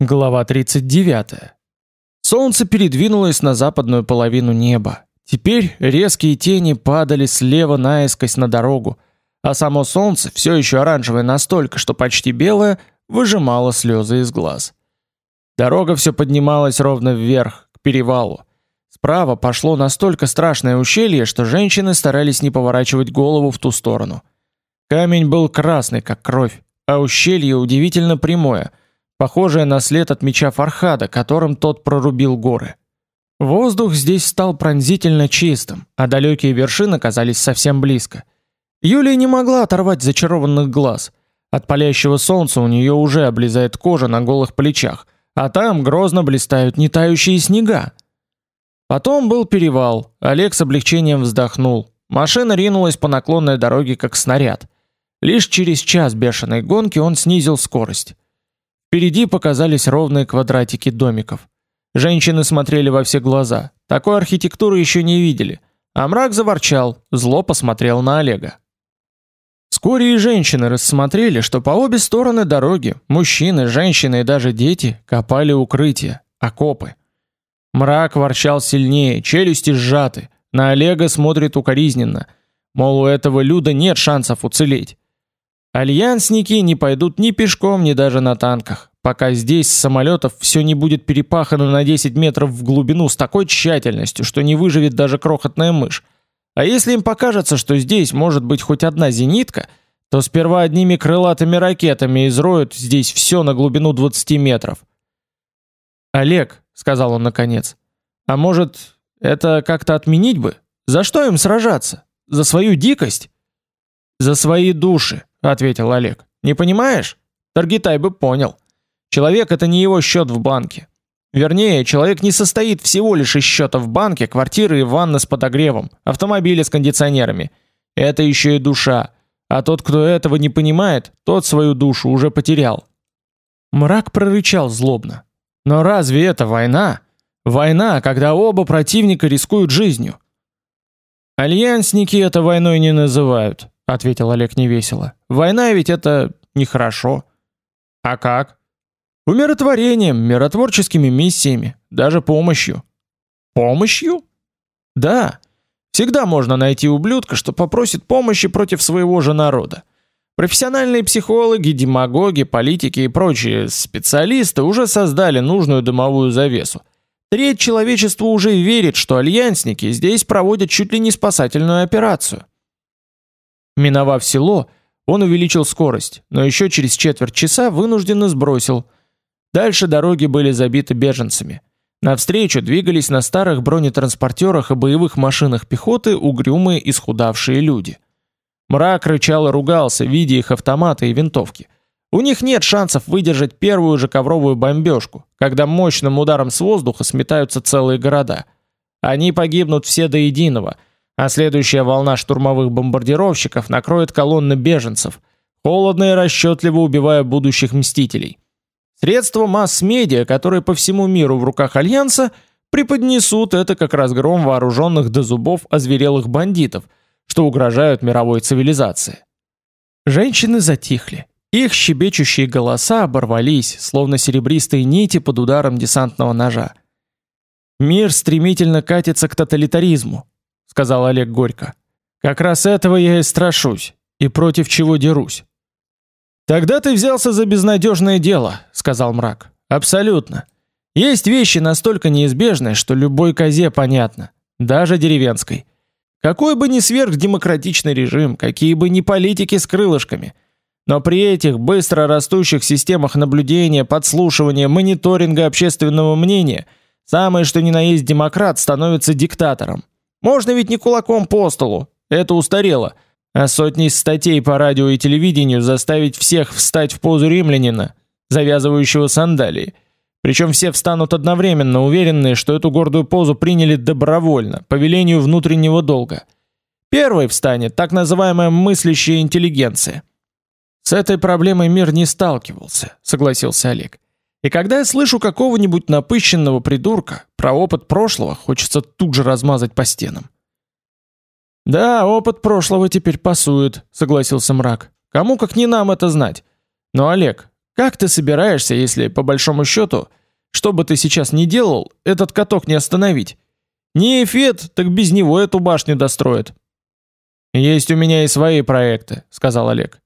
Глава 39. Солнце передвинулось на западную половину неба. Теперь резкие тени падали слева наискось на дорогу, а само солнце, все еще оранжевое настолько, что почти белое, выжимало слезы из глаз. Дорога все поднималась ровно вверх, к перевалу. Справа пошло настолько страшное ущелье, что женщины старались не поворачивать голову в ту сторону. Камень был красный, как кровь, а ущелье удивительно прямое – похожее на след от меча Фархада, которым тот прорубил горы. Воздух здесь стал пронзительно чистым, а далекие вершины казались совсем близко. Юлия не могла оторвать зачарованных глаз. От палящего солнца у нее уже облезает кожа на голых плечах, а там грозно блистают нетающие снега. Потом был перевал. Олег с облегчением вздохнул. Машина ринулась по наклонной дороге как снаряд. Лишь через час бешеной гонки он снизил скорость. Впереди показались ровные квадратики домиков. Женщины смотрели во все глаза. Такой архитектуры еще не видели. А мрак заворчал, зло посмотрел на Олега. Вскоре и женщины рассмотрели, что по обе стороны дороги мужчины, женщины и даже дети копали укрытия, окопы. Мрак ворчал сильнее, челюсти сжаты. На Олега смотрит укоризненно, мол, у этого люда нет шансов уцелеть. Альянсники не пойдут ни пешком, ни даже на танках, пока здесь с самолетов все не будет перепахано на 10 метров в глубину с такой тщательностью, что не выживет даже крохотная мышь. А если им покажется, что здесь может быть хоть одна зенитка, то сперва одними крылатыми ракетами изроют здесь все на глубину 20 метров. Олег, сказал он наконец. А может, это как-то отменить бы? За что им сражаться? За свою дикость? За свои души, ответил Олег. Не понимаешь? Таргитай бы понял. Человек это не его счет в банке. Вернее, человек не состоит всего лишь из счета в банке, квартиры и ванны с подогревом, автомобиля с кондиционерами. Это еще и душа. А тот, кто этого не понимает, тот свою душу уже потерял. Мрак прорычал злобно. Но разве это война? Война, когда оба противника рискуют жизнью. Альянсники это войной не называют, ответил Олег невесело. Война ведь это нехорошо. А как? Умиротворением, миротворческими миссиями, даже помощью. Помощью? Да. Всегда можно найти ублюдка, что попросит помощи против своего же народа. Профессиональные психологи, демагоги, политики и прочие специалисты уже создали нужную дымовую завесу. Треть человечества уже верит, что альянсники здесь проводят чуть ли не спасательную операцию. Миновав село, он увеличил скорость, но еще через четверть часа вынужденно сбросил. Дальше дороги были забиты беженцами. Навстречу двигались на старых бронетранспортерах и боевых машинах пехоты угрюмые исхудавшие люди. Мрак рычал и ругался, видя их автоматы и винтовки. У них нет шансов выдержать первую же ковровую бомбежку, когда мощным ударом с воздуха сметаются целые города. Они погибнут все до единого – а следующая волна штурмовых бомбардировщиков накроет колонны беженцев, холодно и расчетливо убивая будущих мстителей. Средства масс-медиа, которые по всему миру в руках альянса, преподнесут это как разгром вооруженных до зубов озверелых бандитов, что угрожают мировой цивилизации. Женщины затихли. Их щебечущие голоса оборвались, словно серебристые нити под ударом десантного ножа. Мир стремительно катится к тоталитаризму, сказал Олег горько. Как раз этого я и страшусь, и против чего дерусь. Тогда ты взялся за безнадежное дело, сказал мрак. Абсолютно. Есть вещи настолько неизбежные, что любой козе понятно, даже деревенской. Какой бы ни сверхдемократичный режим, какие бы ни политики с крылышками, но при этих быстро растущих системах наблюдения, подслушивания, мониторинга общественного мнения, самое что ни на есть демократ становится диктатором. Можно ведь не кулаком по столу, это устарело. А сотни статей по радио и телевидению заставить всех встать в позу римлянина, завязывающего сандалии. Причем все встанут одновременно, уверенные, что эту гордую позу приняли добровольно, по велению внутреннего долга. Первой встанет так называемая мыслящая интеллигенция. С этой проблемой мир не сталкивался, согласился Олег. И когда я слышу какого-нибудь напыщенного придурка про опыт прошлого, хочется тут же размазать по стенам. Да, опыт прошлого теперь пасует, согласился мрак. Кому как не нам это знать. Но Олег, Как ты собираешься, если по большому счету, что бы ты сейчас ни делал, этот каток не остановить? Не эффект, так без него эту башню достроят. Есть у меня и свои проекты, сказал Олег.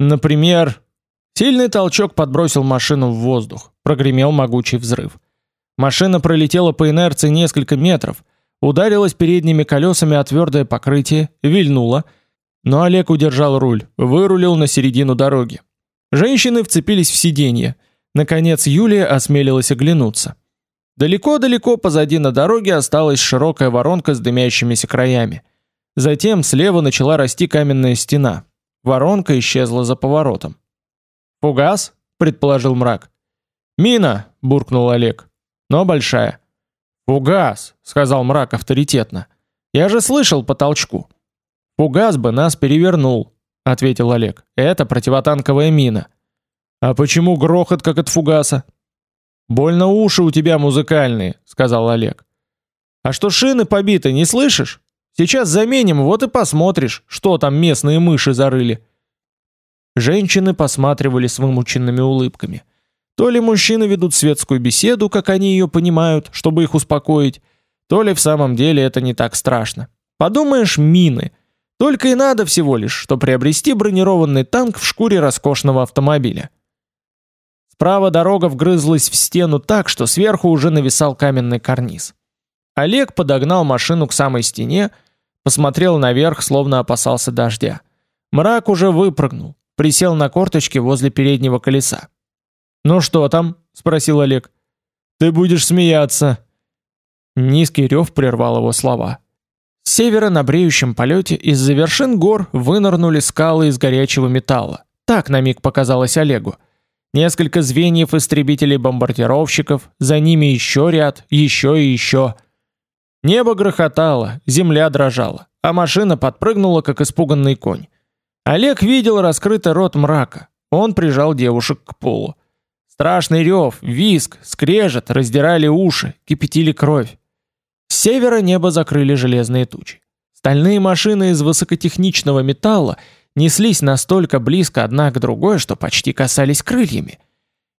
Например, сильный толчок подбросил машину в воздух, прогремел могучий взрыв. Машина пролетела по инерции несколько метров, ударилась передними колесами о твердое покрытие, вильнула, но Олег удержал руль, вырулил на середину дороги. Женщины вцепились в сиденье. Наконец Юлия осмелилась оглянуться. Далеко-далеко позади на дороге осталась широкая воронка с дымящимися краями. Затем слева начала расти каменная стена. Воронка исчезла за поворотом. «Фугас?» — предположил мрак. «Мина!» — буркнул Олег. «Но большая». «Фугас!» — сказал мрак авторитетно. «Я же слышал по толчку». «Фугас бы нас перевернул», — ответил Олег. «Это противотанковая мина». «А почему грохот, как от фугаса?» «Больно уши у тебя музыкальные», — сказал Олег. «А что шины побиты, не слышишь? Сейчас заменим, вот и посмотришь, что там местные мыши зарыли». Женщины посматривали с вымученными улыбками. То ли мужчины ведут светскую беседу, как они ее понимают, чтобы их успокоить, то ли в самом деле это не так страшно. Подумаешь, мины. Только и надо всего лишь, что приобрести бронированный танк в шкуре роскошного автомобиля. Справа дорога вгрызлась в стену так, что сверху уже нависал каменный карниз. Олег подогнал машину к самой стене, посмотрел наверх, словно опасался дождя. Мрак уже выпрыгнул, присел на корточки возле переднего колеса. «Ну что там?» — спросил Олег. «Ты будешь смеяться». Низкий рев прервал его слова. С севера на бреющем полете из-за вершин гор вынырнули скалы из горячего металла. Так на миг показалось Олегу. Несколько звеньев истребителей-бомбардировщиков, за ними еще ряд, еще и еще. Небо грохотало, земля дрожала, а машина подпрыгнула, как испуганный конь. Олег видел раскрытый рот мрака. Он прижал девушек к полу. Страшный рев, визг, скрежет раздирали уши, кипятили кровь. С севера небо закрыли железные тучи. Стальные машины из высокотехничного металла неслись настолько близко одна к другой, что почти касались крыльями.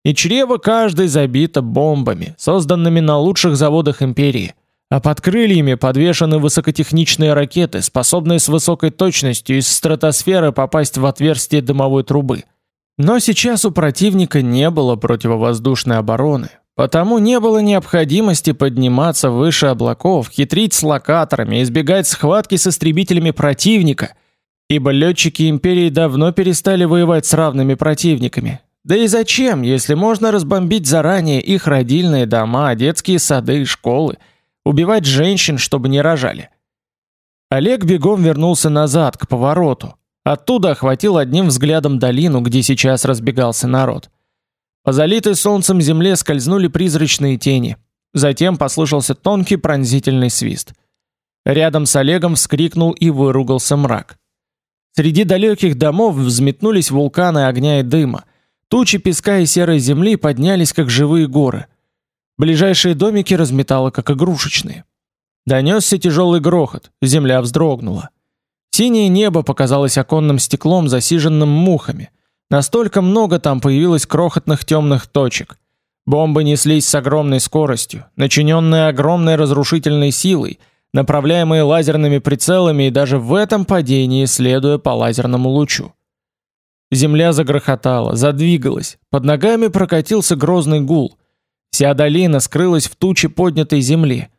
И чрево каждой забито бомбами, созданными на лучших заводах империи, а под крыльями подвешены высокотехничные ракеты, способные с высокой точностью из стратосферы попасть в отверстие дымовой трубы. Но сейчас у противника не было противовоздушной обороны, потому не было необходимости подниматься выше облаков, хитрить с локаторами, избегать схватки с истребителями противника, ибо летчики империи давно перестали воевать с равными противниками. Да и зачем, если можно разбомбить заранее их родильные дома, детские сады и школы, убивать женщин, чтобы не рожали? Олег бегом вернулся назад к повороту, Оттуда охватил одним взглядом долину, где сейчас разбегался народ. По залитой солнцем земле скользнули призрачные тени. Затем послышался тонкий пронзительный свист. Рядом с Олегом вскрикнул и выругался мрак. Среди далеких домов взметнулись вулканы огня и дыма. Тучи песка и серой земли поднялись как живые горы. Ближайшие домики разметало как игрушечные. Донесся тяжелый грохот, земля вздрогнула. Синее небо показалось оконным стеклом, засиженным мухами. Настолько много там появилось крохотных темных точек. Бомбы неслись с огромной скоростью, начиненные огромной разрушительной силой, направляемые лазерными прицелами и даже в этом падении следуя по лазерному лучу. Земля загрохотала, задвигалась, под ногами прокатился грозный гул. Вся долина скрылась в туче поднятой земли.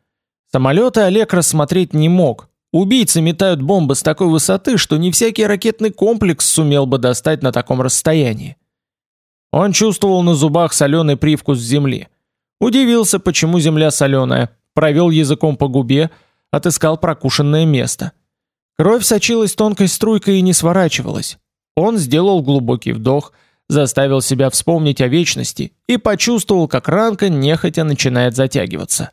Самолеты Олег рассмотреть не мог, Убийцы метают бомбы с такой высоты, что не всякий ракетный комплекс сумел бы достать на таком расстоянии. Он чувствовал на зубах соленый привкус земли. Удивился, почему земля соленая, провел языком по губе, отыскал прокушенное место. Кровь сочилась тонкой струйкой и не сворачивалась. Он сделал глубокий вдох, заставил себя вспомнить о вечности и почувствовал, как ранка нехотя начинает затягиваться.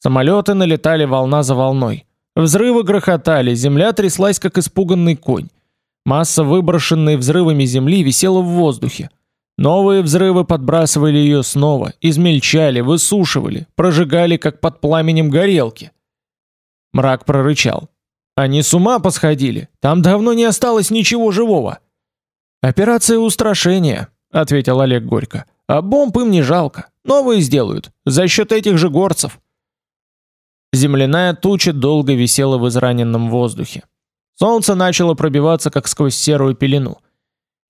Самолеты налетали волна за волной. Взрывы грохотали, земля тряслась как испуганный конь. Масса выброшенной взрывами земли висела в воздухе. Новые взрывы подбрасывали ее снова, измельчали, высушивали, прожигали как под пламенем горелки. Мрак прорычал: "Они с ума посходили. Там давно не осталось ничего живого". Операция устрашения, ответил Олег горько. А бомб им не жалко. Новые сделают за счет этих же горцев. Земляная туча долго висела в израненном воздухе. Солнце начало пробиваться как сквозь серую пелену.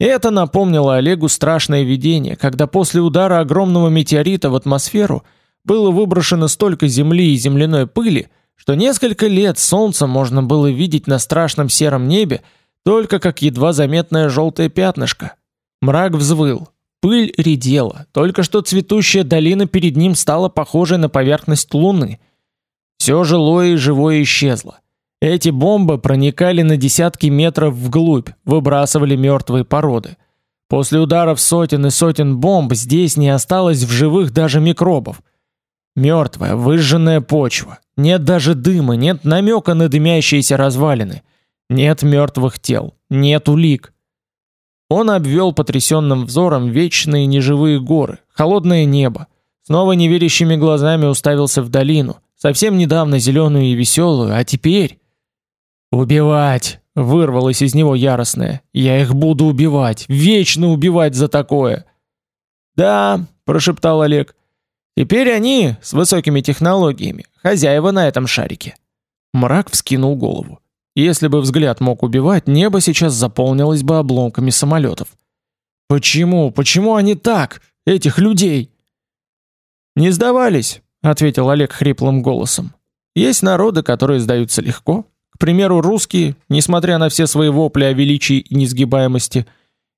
И это напомнило Олегу страшное видение, когда после удара огромного метеорита в атмосферу было выброшено столько земли и земляной пыли, что несколько лет солнце можно было видеть на страшном сером небе только как едва заметное желтое пятнышко. Мрак взвыл. Пыль редела. Только что цветущая долина перед ним стала похожей на поверхность луны. Все жилое и живое исчезло. Эти бомбы проникали на десятки метров вглубь, выбрасывали мертвые породы. После ударов сотен и сотен бомб здесь не осталось в живых даже микробов. Мертвая, выжженная почва. Нет даже дыма, нет намека на дымящиеся развалины. Нет мертвых тел, нет улик. Он обвел потрясенным взором вечные неживые горы, холодное небо. Снова неверящими глазами уставился в долину, совсем недавно зеленую и веселую, а теперь... «Убивать!» — вырвалось из него яростное. «Я их буду убивать! Вечно убивать за такое!» «Да», — прошептал Олег, — «теперь они, с высокими технологиями, хозяева на этом шарике». Мрак вскинул голову. Если бы взгляд мог убивать, небо сейчас заполнилось бы обломками самолетов. «Почему? Почему они так? Этих людей?» «Не сдавались», — ответил Олег хриплым голосом. «Есть народы, которые сдаются легко, к примеру, русские, несмотря на все свои вопли о величии и несгибаемости,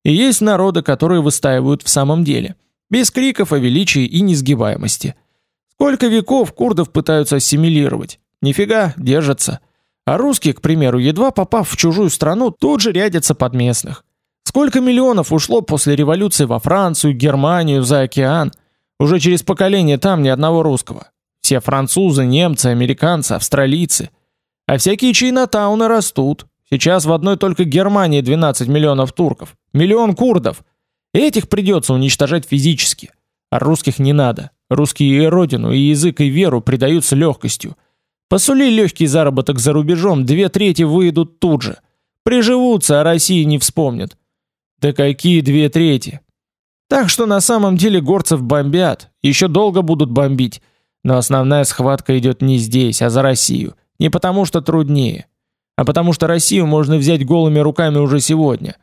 и есть народы, которые выстаивают в самом деле, без криков о величии и несгибаемости. Сколько веков курдов пытаются ассимилировать? Нифига, держатся. А русские, к примеру, едва попав в чужую страну, тут же рядятся под местных. Сколько миллионов ушло после революции во Францию, Германию, за океан? Уже через поколение там ни одного русского. Все французы, немцы, американцы, австралийцы – а всякие чайнатауны растут. Сейчас в одной только Германии 12 миллионов турков, миллион курдов. Этих придется уничтожать физически, а русских не надо. Русские и родину, и язык, и веру предают с легкостью. Посули легкий заработок за рубежом, две трети выйдут тут же. Приживутся, а России не вспомнят. Да какие две трети? Так что на самом деле горцев бомбят, еще долго будут бомбить. Но основная схватка идет не здесь, а за Россию. Не потому что труднее, а потому что Россию можно взять голыми руками уже сегодня.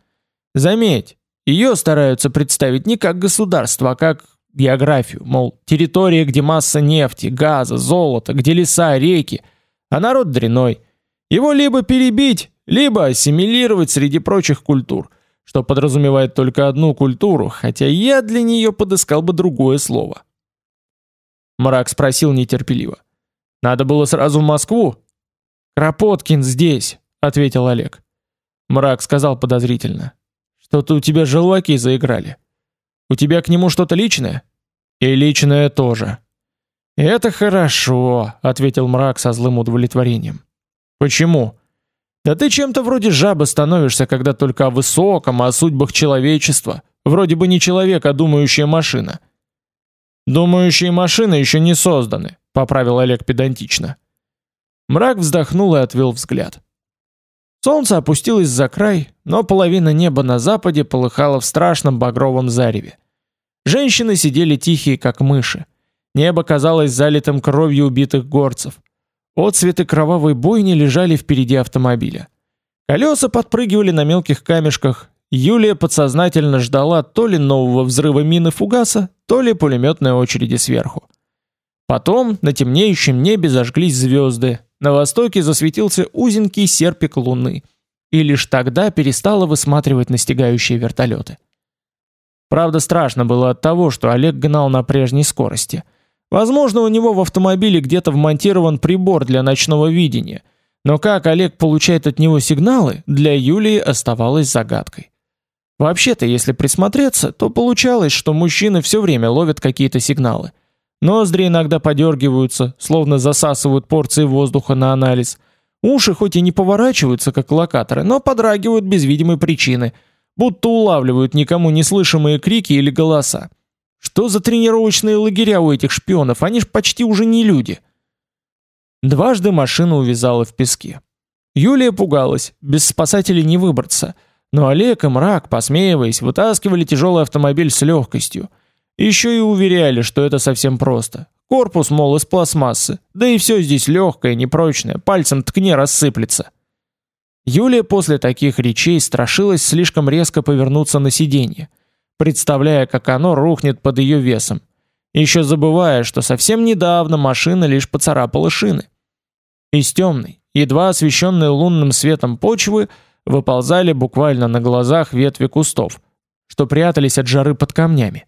Заметь, ее стараются представить не как государство, а как географию, мол, территория, где масса нефти, газа, золота, где леса, реки, а народ дряной. Его либо перебить, либо ассимилировать среди прочих культур, что подразумевает только одну культуру, хотя я для нее подыскал бы другое слово. Мрак спросил нетерпеливо. «Надо было сразу в Москву?» Кропоткин здесь, ответил Олег. Мрак сказал подозрительно: "Что-то у тебя желваки заиграли. У тебя к нему что-то личное?" "И личное тоже." "Это хорошо", ответил Мрак со злым удовлетворением. "Почему?" "Да ты чем-то вроде жабы становишься, когда только о высоком, о судьбах человечества. Вроде бы не человек, а думающая машина." "Думающие машины еще не созданы", поправил Олег педантично. Мрак вздохнул и отвел взгляд. Солнце опустилось за край, но половина неба на западе полыхала в страшном багровом зареве. Женщины сидели тихие, как мыши. Небо казалось залитым кровью убитых горцев. Отцветы кровавой бойни лежали впереди автомобиля. Колеса подпрыгивали на мелких камешках. Юлия подсознательно ждала то ли нового взрыва мины фугаса, то ли пулеметной очереди сверху. Потом на темнеющем небе зажглись звезды, на востоке засветился узенький серпик луны, и лишь тогда перестала высматривать настигающие вертолеты. Правда, страшно было от того, что Олег гнал на прежней скорости. Возможно, у него в автомобиле где-то вмонтирован прибор для ночного видения, но как Олег получает от него сигналы, для Юлии оставалось загадкой. Вообще-то, если присмотреться, то получалось, что мужчины все время ловят какие-то сигналы – Ноздри иногда подергиваются, словно засасывают порции воздуха на анализ. Уши хоть и не поворачиваются, как локаторы, но подрагивают без видимой причины, будто улавливают никому не слышимые крики или голоса. Что за тренировочные лагеря у этих шпионов? Они ж почти уже не люди. Дважды машина увязала в песке. Юлия пугалась, без спасателей не выбраться, Но Олег и Мрак, посмеиваясь, вытаскивали тяжелый автомобиль с легкостью. Еще и уверяли, что это совсем просто. Корпус, мол, из пластмассы. Да и все здесь легкое, непрочное, пальцем ткни рассыплется. Юлия после таких речей страшилась слишком резко повернуться на сиденье, представляя, как оно рухнет под ее весом, еще забывая, что совсем недавно машина лишь поцарапала шины. Из темной, едва освещенной лунным светом почвы, выползали буквально на глазах ветви кустов, что прятались от жары под камнями.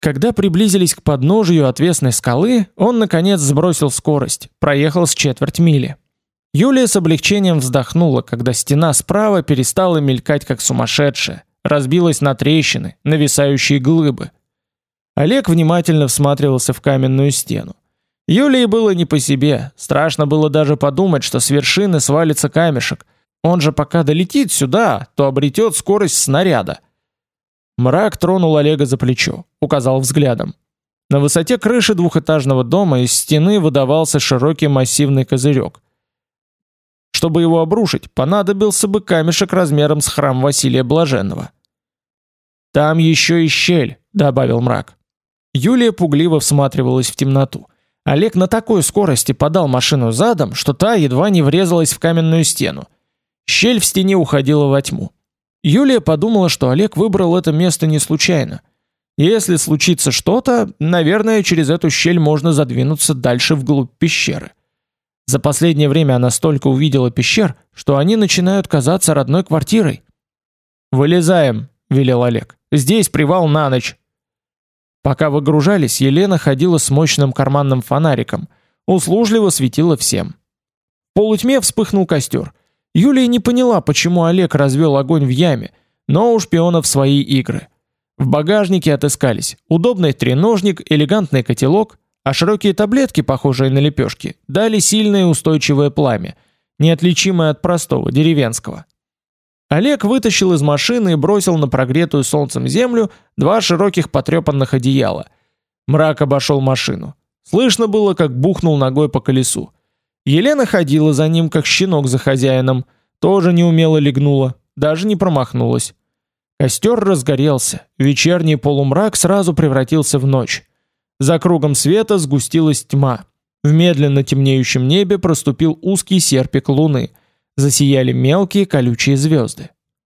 Когда приблизились к подножию отвесной скалы, он наконец сбросил скорость, проехал с четверть мили. Юлия с облегчением вздохнула, когда стена справа перестала мелькать как сумасшедшая, разбилась на трещины, нависающие глыбы. Олег внимательно всматривался в каменную стену. Юлии было не по себе, страшно было даже подумать, что с вершины свалится камешек. Он же пока долетит сюда, то обретет скорость снаряда. Мрак тронул Олега за плечо, указал взглядом. На высоте крыши двухэтажного дома из стены выдавался широкий массивный козырек. Чтобы его обрушить, понадобился бы камешек размером с храм Василия Блаженного. Там еще и щель, добавил мрак. Юлия пугливо всматривалась в темноту. Олег на такой скорости подал машину задом, что та едва не врезалась в каменную стену. Щель в стене уходила во тьму. Юлия подумала, что Олег выбрал это место не случайно. Если случится что-то, наверное, через эту щель можно задвинуться дальше вглубь пещеры. За последнее время она столько увидела пещер, что они начинают казаться родной квартирой. «Вылезаем», — велел Олег. «Здесь привал на ночь». Пока выгружались, Елена ходила с мощным карманным фонариком, услужливо светила всем. В полутьме вспыхнул костер. Юлия не поняла, почему Олег развел огонь в яме, но у шпионов свои игры. В багажнике отыскались удобный треножник, элегантный котелок, а широкие таблетки, похожие на лепешки, дали сильное устойчивое пламя, неотличимое от простого деревенского. Олег вытащил из машины и бросил на прогретую солнцем землю два широких потрепанных одеяла. Мрак обошел машину. Слышно было, как бухнул ногой по колесу. Елена ходила за ним, как щенок за хозяином, тоже неумело легнула, даже не промахнулась. Костер разгорелся, вечерний полумрак сразу превратился в ночь. За кругом света сгустилась тьма. В медленно темнеющем небе проступил узкий серпик луны. Засияли мелкие колючие звезды.